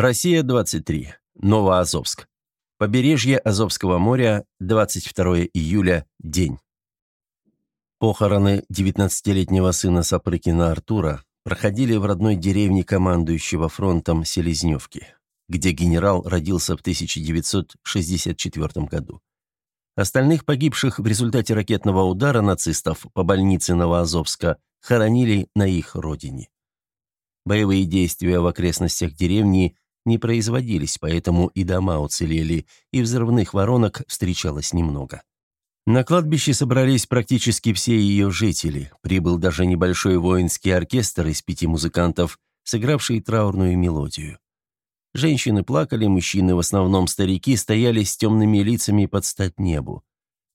Россия-23. Новоазовск. Побережье Азовского моря, 22 июля, день. Похороны 19-летнего сына Сапрыкина Артура проходили в родной деревне командующего фронтом Селезневки, где генерал родился в 1964 году. Остальных погибших в результате ракетного удара нацистов по больнице Новоазовска хоронили на их родине. Боевые действия в окрестностях деревни не производились, поэтому и дома уцелели, и взрывных воронок встречалось немного. На кладбище собрались практически все ее жители. Прибыл даже небольшой воинский оркестр из пяти музыкантов, сыгравший траурную мелодию. Женщины плакали, мужчины, в основном старики, стояли с темными лицами под стать небу.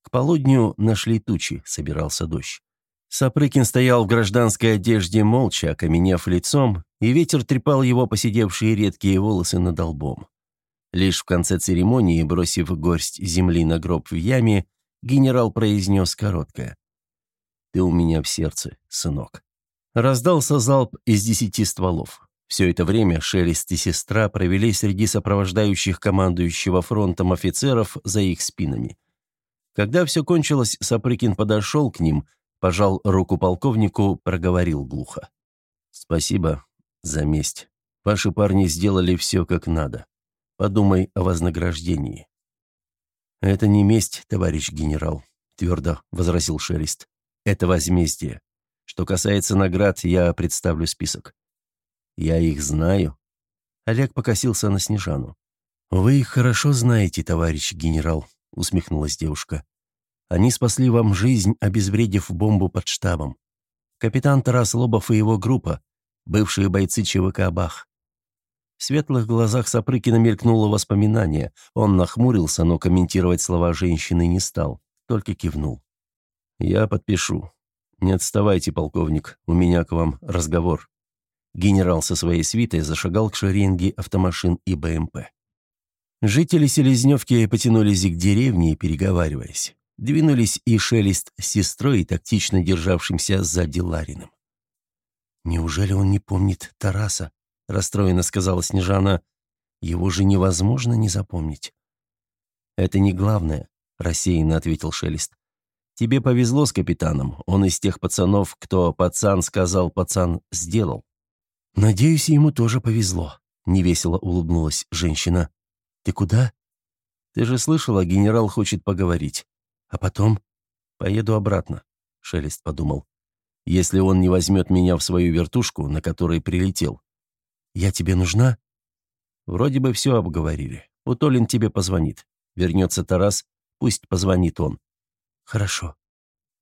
К полудню нашли тучи, собирался дождь. Сапрыкин стоял в гражданской одежде молча, окаменев лицом, и ветер трепал его поседевшие редкие волосы над лбом. Лишь в конце церемонии, бросив горсть земли на гроб в яме, генерал произнес короткое. «Ты у меня в сердце, сынок». Раздался залп из десяти стволов. Все это время Шелест и сестра провели среди сопровождающих командующего фронтом офицеров за их спинами. Когда все кончилось, Сапрыкин подошел к ним – Пожал руку полковнику, проговорил глухо. «Спасибо за месть. Ваши парни сделали все как надо. Подумай о вознаграждении». «Это не месть, товарищ генерал», — твердо возразил Шелест. «Это возмездие. Что касается наград, я представлю список». «Я их знаю». Олег покосился на Снежану. «Вы их хорошо знаете, товарищ генерал», — усмехнулась девушка. Они спасли вам жизнь, обезвредив бомбу под штабом. Капитан Тарас Лобов и его группа, бывшие бойцы ЧВК «Бах». В светлых глазах Сапрыкина мелькнуло воспоминание. Он нахмурился, но комментировать слова женщины не стал, только кивнул. «Я подпишу. Не отставайте, полковник, у меня к вам разговор». Генерал со своей свитой зашагал к шеренге автомашин и БМП. Жители Селезневки потянулись к деревне, переговариваясь. Двинулись и Шелест с сестрой, тактично державшимся сзади Лариным. «Неужели он не помнит Тараса?» – расстроенно сказала Снежана. «Его же невозможно не запомнить». «Это не главное», – рассеянно ответил Шелест. «Тебе повезло с капитаном. Он из тех пацанов, кто пацан сказал, пацан сделал». «Надеюсь, ему тоже повезло», – невесело улыбнулась женщина. «Ты куда?» «Ты же слышала, генерал хочет поговорить. А потом? Поеду обратно, Шелест подумал. Если он не возьмет меня в свою вертушку, на которой прилетел. Я тебе нужна? Вроде бы все обговорили. Утолин тебе позвонит. Вернется Тарас, пусть позвонит он. Хорошо.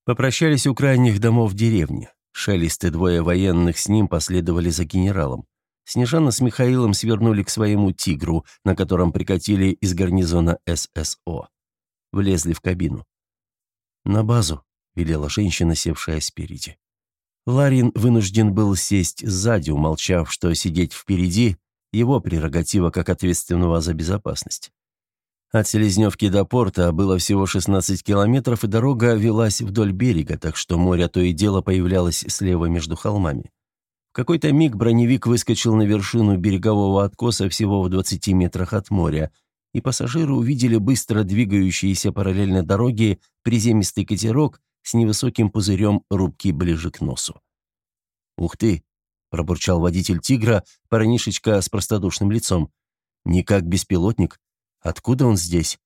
Попрощались у крайних домов деревни. Шелест и двое военных с ним последовали за генералом. Снежана с Михаилом свернули к своему «Тигру», на котором прикатили из гарнизона ССО. Влезли в кабину. «На базу», — велела женщина, севшая спереди. Ларин вынужден был сесть сзади, умолчав, что сидеть впереди — его прерогатива как ответственного за безопасность. От Селезневки до порта было всего 16 километров, и дорога велась вдоль берега, так что море то и дело появлялось слева между холмами. В какой-то миг броневик выскочил на вершину берегового откоса всего в 20 метрах от моря, и пассажиры увидели быстро двигающиеся параллельно дороге приземистый катерок с невысоким пузырем рубки ближе к носу. «Ух ты!» – пробурчал водитель «Тигра», парнишечка с простодушным лицом. «Не как беспилотник. Откуда он здесь?»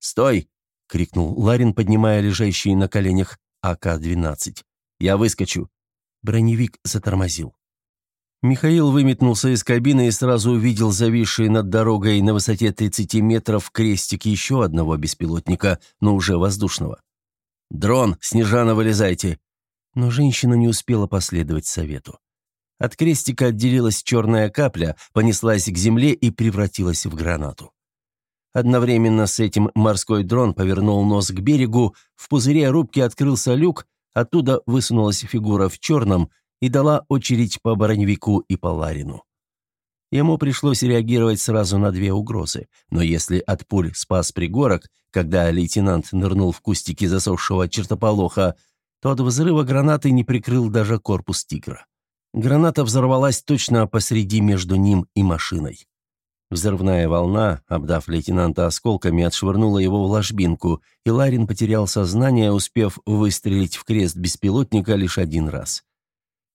«Стой!» – крикнул Ларин, поднимая лежащий на коленях АК-12. «Я выскочу!» Броневик затормозил. Михаил выметнулся из кабины и сразу увидел зависший над дорогой на высоте 30 метров крестик еще одного беспилотника, но уже воздушного. «Дрон! Снежана, вылезайте!» Но женщина не успела последовать совету. От крестика отделилась черная капля, понеслась к земле и превратилась в гранату. Одновременно с этим морской дрон повернул нос к берегу, в пузыре рубки открылся люк, оттуда высунулась фигура в черном – и дала очередь по Броневику и по Ларину. Ему пришлось реагировать сразу на две угрозы, но если от пуль спас пригорок, когда лейтенант нырнул в кустики засохшего чертополоха, то от взрыва гранаты не прикрыл даже корпус «Тигра». Граната взорвалась точно посреди между ним и машиной. Взрывная волна, обдав лейтенанта осколками, отшвырнула его в ложбинку, и Ларин потерял сознание, успев выстрелить в крест беспилотника лишь один раз.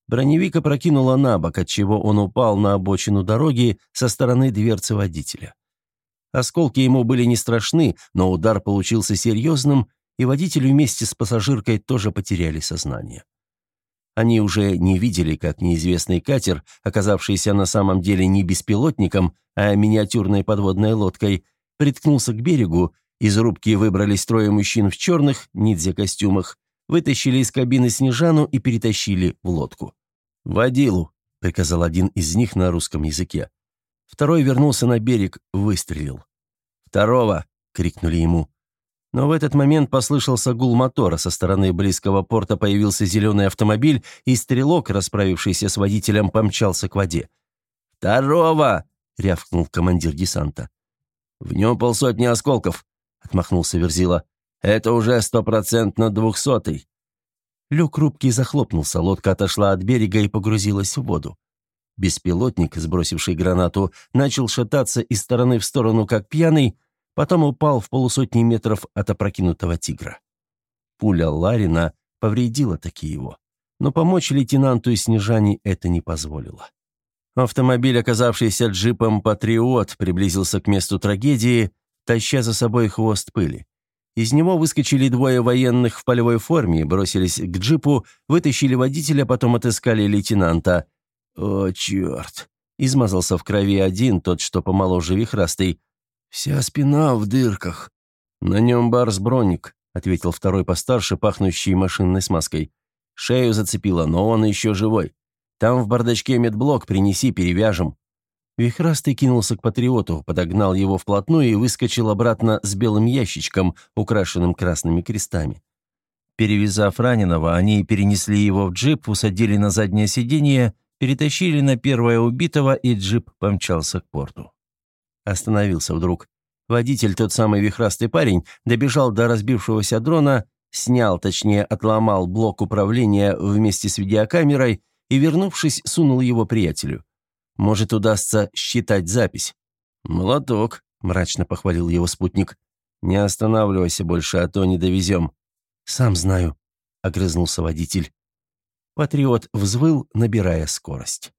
Броневик опрокинуло на бок, отчего он упал на обочину дороги со стороны дверцы водителя. Осколки ему были не страшны, но удар получился серьезным, и водитель вместе с пассажиркой тоже потеряли сознание. Они уже не видели, как неизвестный катер, оказавшийся на самом деле не беспилотником, а миниатюрной подводной лодкой, приткнулся к берегу, из рубки выбрались трое мужчин в черных ниндзя-костюмах, вытащили из кабины Снежану и перетащили в лодку. «Водилу», — приказал один из них на русском языке. Второй вернулся на берег, выстрелил. «Второго!» — крикнули ему. Но в этот момент послышался гул мотора, со стороны близкого порта появился зеленый автомобиль, и стрелок, расправившийся с водителем, помчался к воде. «Второго!» — рявкнул командир десанта. «В нем полсотни осколков», — отмахнулся Верзила. «Это уже стопроцентно двухсотый». Люк рубки захлопнулся, лодка отошла от берега и погрузилась в воду. Беспилотник, сбросивший гранату, начал шататься из стороны в сторону, как пьяный, Потом упал в полусотни метров от опрокинутого тигра. Пуля Ларина повредила таки его, но помочь лейтенанту и Снежане это не позволило. Автомобиль, оказавшийся джипом «Патриот», приблизился к месту трагедии, таща за собой хвост пыли. Из него выскочили двое военных в полевой форме, бросились к джипу, вытащили водителя, потом отыскали лейтенанта. «О, черт!» Измазался в крови один, тот, что помоложе вихрастый. «Вся спина в дырках». «На нем барс-броник», — ответил второй постарше, пахнущий машинной смазкой. «Шею зацепило, но он еще живой. Там в бардачке медблок принеси, перевяжем». Вихрастый кинулся к патриоту, подогнал его вплотную и выскочил обратно с белым ящичком, украшенным красными крестами. Перевязав раненого, они перенесли его в джип, усадили на заднее сиденье, перетащили на первое убитого, и джип помчался к порту. Остановился вдруг. Водитель, тот самый вихрастый парень, добежал до разбившегося дрона, снял, точнее, отломал блок управления вместе с видеокамерой и, вернувшись, сунул его приятелю. Может, удастся считать запись. «Молоток», — мрачно похвалил его спутник. «Не останавливайся больше, а то не довезем». «Сам знаю», — огрызнулся водитель. Патриот взвыл, набирая скорость.